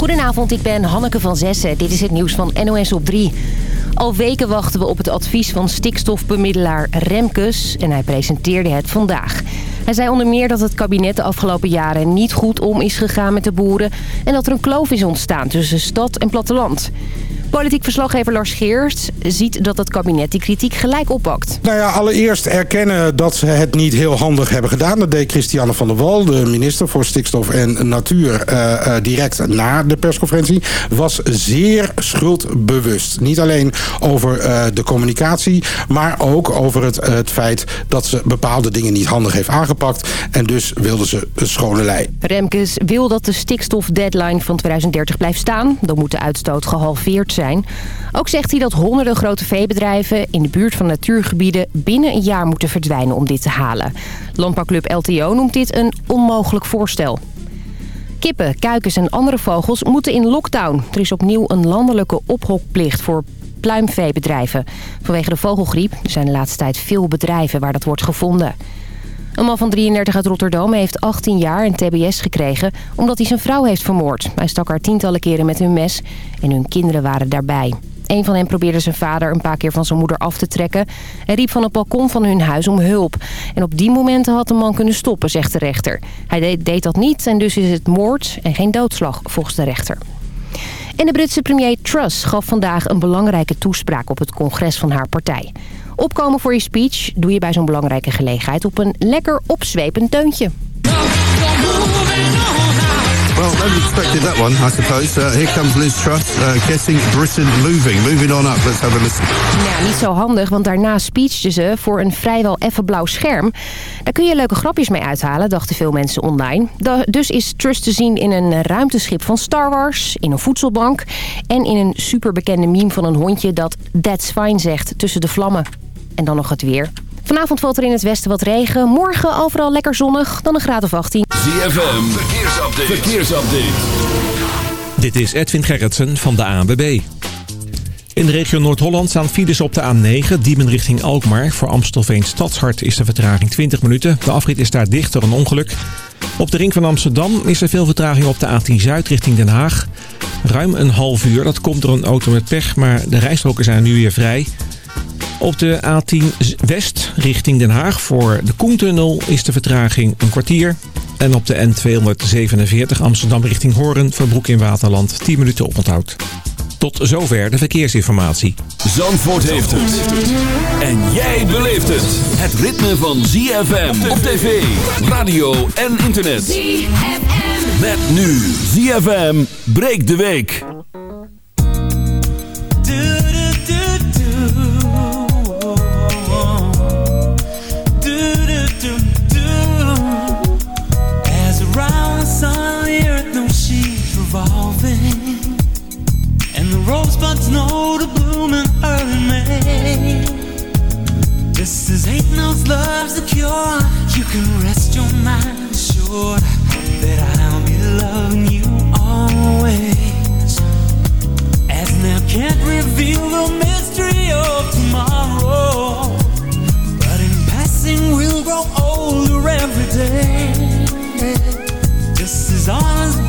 Goedenavond, ik ben Hanneke van Zessen. Dit is het nieuws van NOS op 3. Al weken wachten we op het advies van stikstofbemiddelaar Remkes en hij presenteerde het vandaag. Hij zei onder meer dat het kabinet de afgelopen jaren niet goed om is gegaan met de boeren... en dat er een kloof is ontstaan tussen stad en platteland. Politiek verslaggever Lars Geerst ziet dat het kabinet die kritiek gelijk oppakt. Nou ja, allereerst erkennen dat ze het niet heel handig hebben gedaan. Dat deed Christiane van der Wal, de minister voor Stikstof en Natuur, uh, uh, direct na de persconferentie. Was zeer schuldbewust. Niet alleen over uh, de communicatie, maar ook over het, het feit dat ze bepaalde dingen niet handig heeft aangepakt. En dus wilden ze een schone lei. Remkes wil dat de stikstofdeadline van 2030 blijft staan. Dan moet de uitstoot gehalveerd zijn Ook zegt hij dat honderden grote veebedrijven in de buurt van natuurgebieden binnen een jaar moeten verdwijnen om dit te halen. Landbouwclub LTO noemt dit een onmogelijk voorstel. Kippen, kuikens en andere vogels moeten in lockdown. Er is opnieuw een landelijke ophokplicht voor pluimveebedrijven. Vanwege de vogelgriep zijn de laatste tijd veel bedrijven waar dat wordt gevonden. Een man van 33 uit Rotterdam heeft 18 jaar een tbs gekregen... omdat hij zijn vrouw heeft vermoord. Hij stak haar tientallen keren met hun mes en hun kinderen waren daarbij. Een van hen probeerde zijn vader een paar keer van zijn moeder af te trekken... en riep van het balkon van hun huis om hulp. En op die momenten had de man kunnen stoppen, zegt de rechter. Hij deed, dat niet en dus is het moord en geen doodslag, volgens de rechter. En de Britse premier Truss gaf vandaag een belangrijke toespraak op het congres van haar partij. Opkomen voor je speech doe je bij zo'n belangrijke gelegenheid op een lekker opzwepend deuntje. Well, nobody expected that one, I suppose. Uh, here comes Liz Truss, uh, getting Britain moving. Moving on up, let's have a listen. Ja, niet zo handig, want daarna speechte ze voor een vrijwel effen blauw scherm. Daar kun je leuke grapjes mee uithalen, dachten veel mensen online. dus is Truss te zien in een ruimteschip van Star Wars, in een voedselbank... en in een superbekende meme van een hondje dat That's Fine zegt tussen de vlammen. En dan nog het weer. Vanavond valt er in het westen wat regen. Morgen overal lekker zonnig, dan een graad of 18. ZFM, verkeersupdate. verkeersupdate. Dit is Edwin Gerritsen van de ANWB. In de regio Noord-Holland staan files op de A9, Diemen richting Alkmaar. Voor Amstelveen Stadshart is de vertraging 20 minuten. De afrit is daar dicht door een ongeluk. Op de ring van Amsterdam is er veel vertraging op de A10 Zuid richting Den Haag. Ruim een half uur, dat komt door een auto met pech, maar de rijstroken zijn nu weer vrij. Op de A10 West richting Den Haag voor de Koentunnel is de vertraging een kwartier. En op de N247 Amsterdam richting Hoorn voor Broek in Waterland 10 minuten oponthoud. Tot zover de verkeersinformatie. Zandvoort heeft het. En jij beleeft het. Het ritme van ZFM op tv, radio en internet. ZFM. Met nu ZFM breekt de week. This is ain't no love's the cure. You can rest your mind assured that I'll be loving you always. As now can't reveal the mystery of tomorrow, but in passing we'll grow older every day. Just as all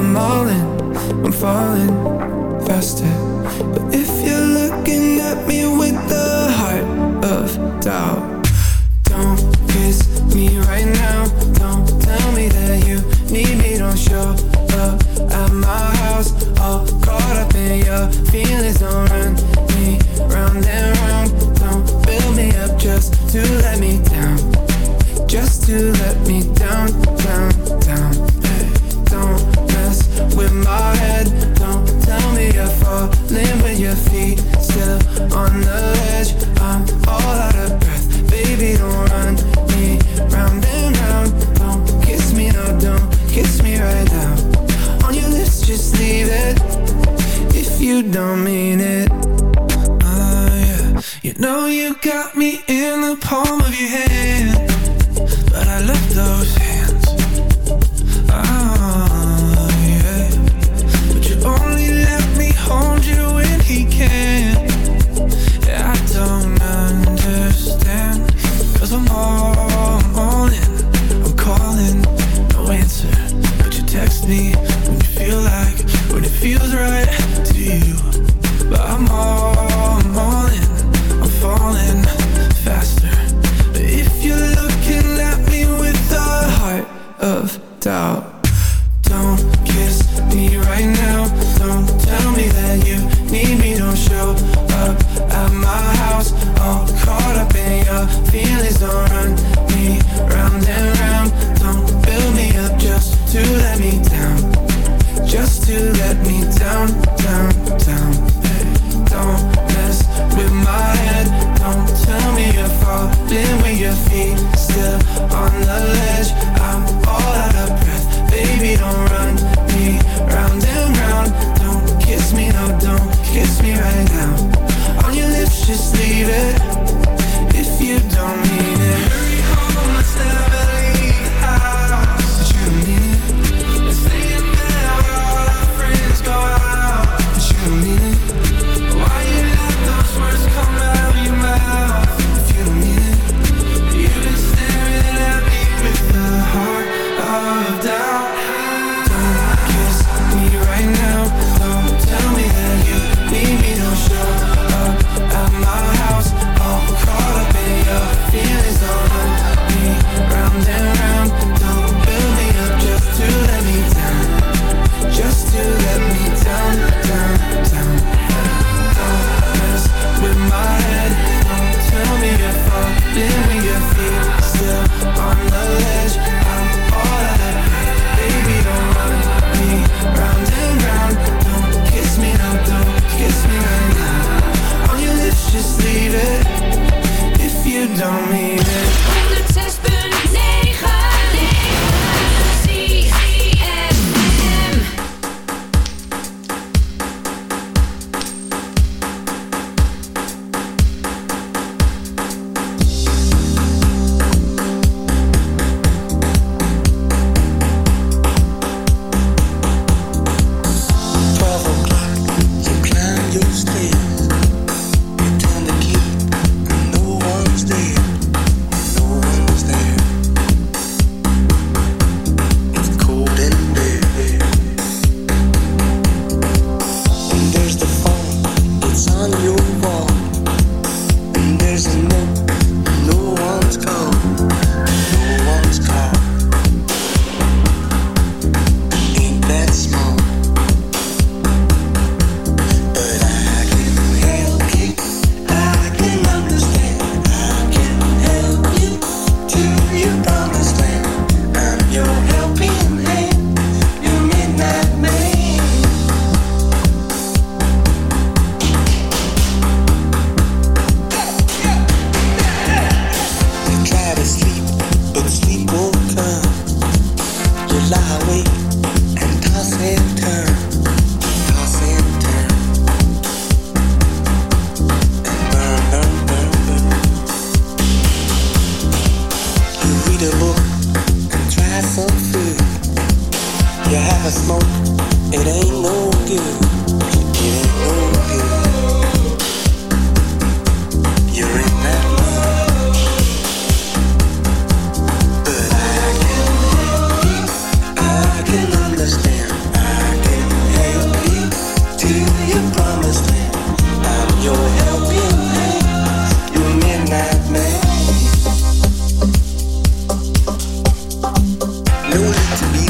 I'm all in, I'm falling faster. But if you're looking at me with the heart of doubt No need to be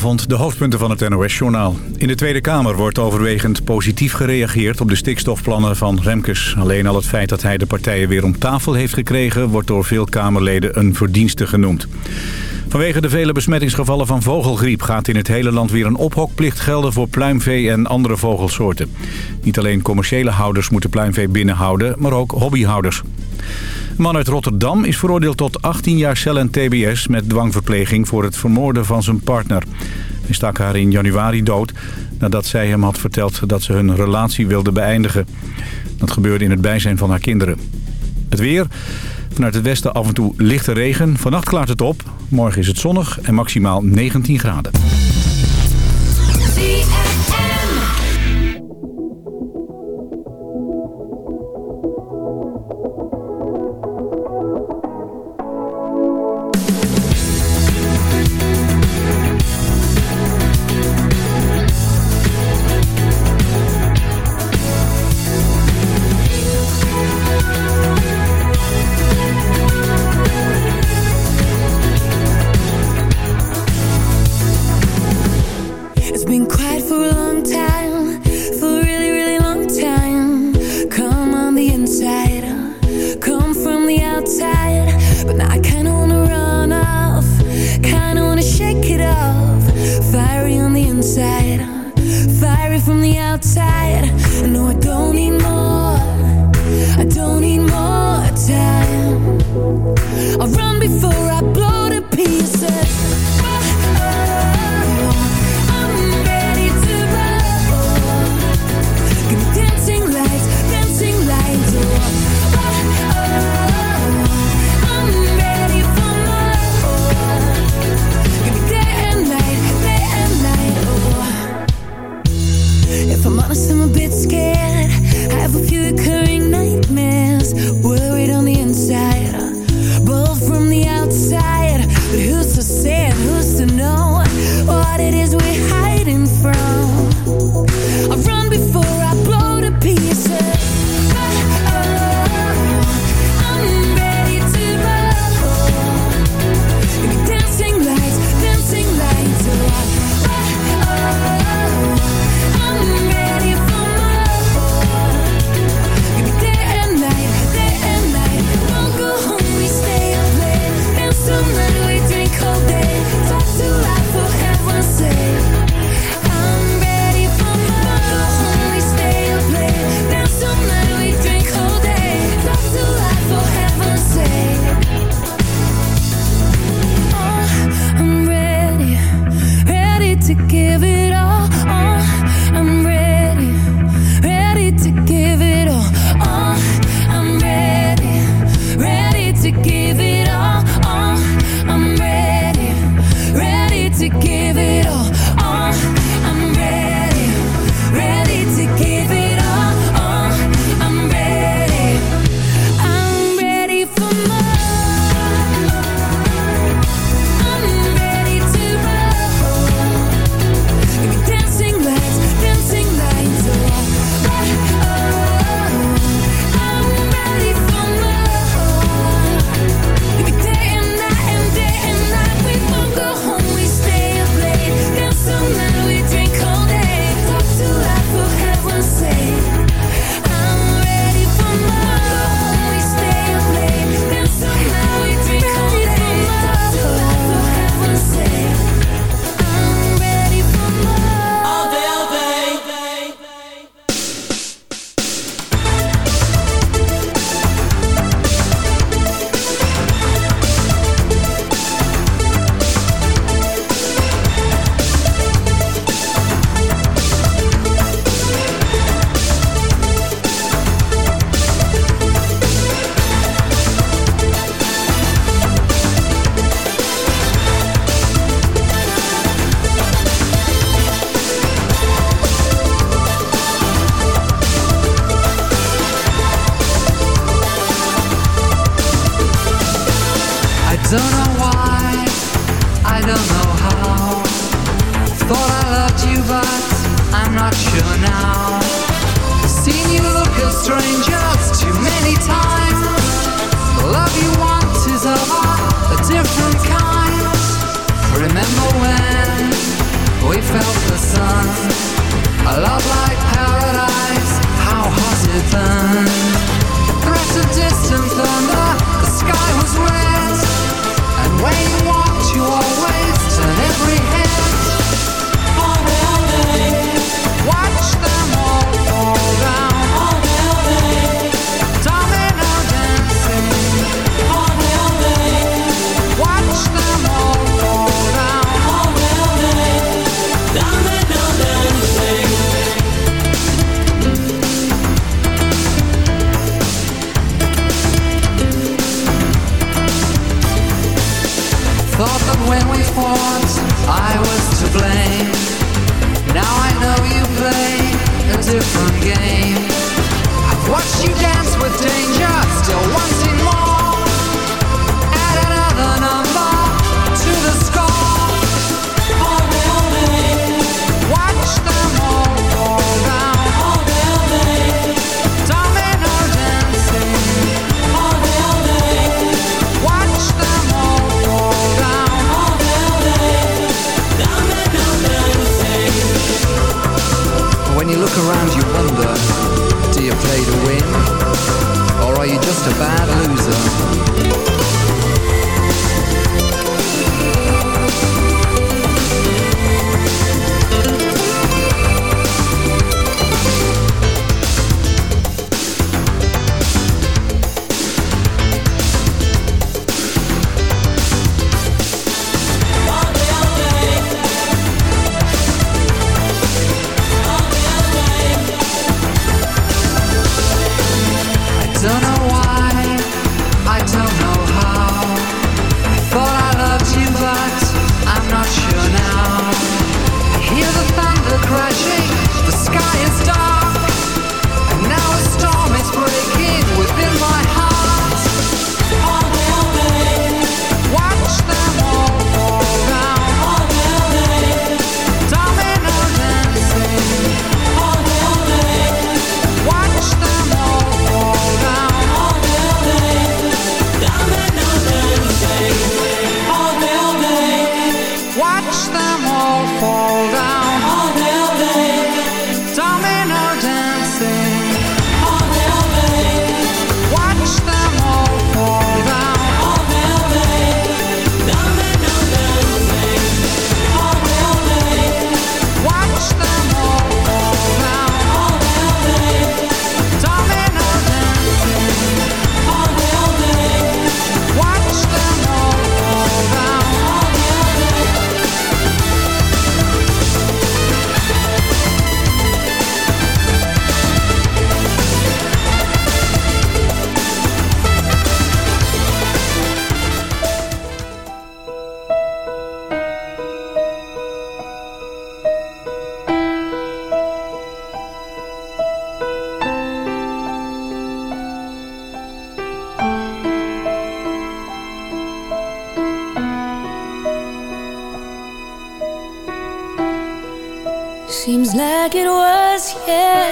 De hoofdpunten van het NOS-journaal. In de Tweede Kamer wordt overwegend positief gereageerd op de stikstofplannen van Remkes. Alleen al het feit dat hij de partijen weer om tafel heeft gekregen... wordt door veel Kamerleden een verdienste genoemd. Vanwege de vele besmettingsgevallen van vogelgriep... gaat in het hele land weer een ophokplicht gelden voor pluimvee en andere vogelsoorten. Niet alleen commerciële houders moeten pluimvee binnenhouden, maar ook hobbyhouders. Man uit Rotterdam is veroordeeld tot 18 jaar cel en tbs met dwangverpleging voor het vermoorden van zijn partner. Hij stak haar in januari dood nadat zij hem had verteld dat ze hun relatie wilde beëindigen. Dat gebeurde in het bijzijn van haar kinderen. Het weer. Vanuit het westen af en toe lichte regen. Vannacht klaart het op. Morgen is het zonnig en maximaal 19 graden.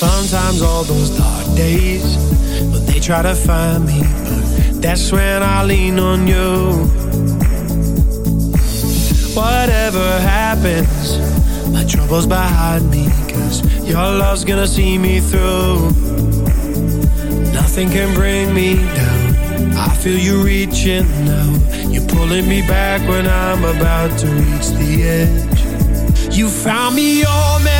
Sometimes all those dark days, but they try to find me. But that's when I lean on you. Whatever happens, my trouble's behind me. Cause your love's gonna see me through. Nothing can bring me down. I feel you reaching now. You're pulling me back when I'm about to reach the edge. You found me all up.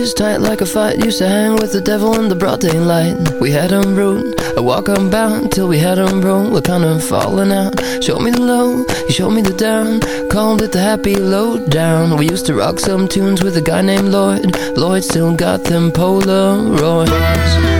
Tight like a fight. Used to hang with the devil in the broad daylight. We had him rude. I walk unbound Till we had him rude We're kinda falling out. Showed me the low. You showed me the down. Called it the happy low down We used to rock some tunes With a guy named Lloyd. Lloyd still got them Polaroids.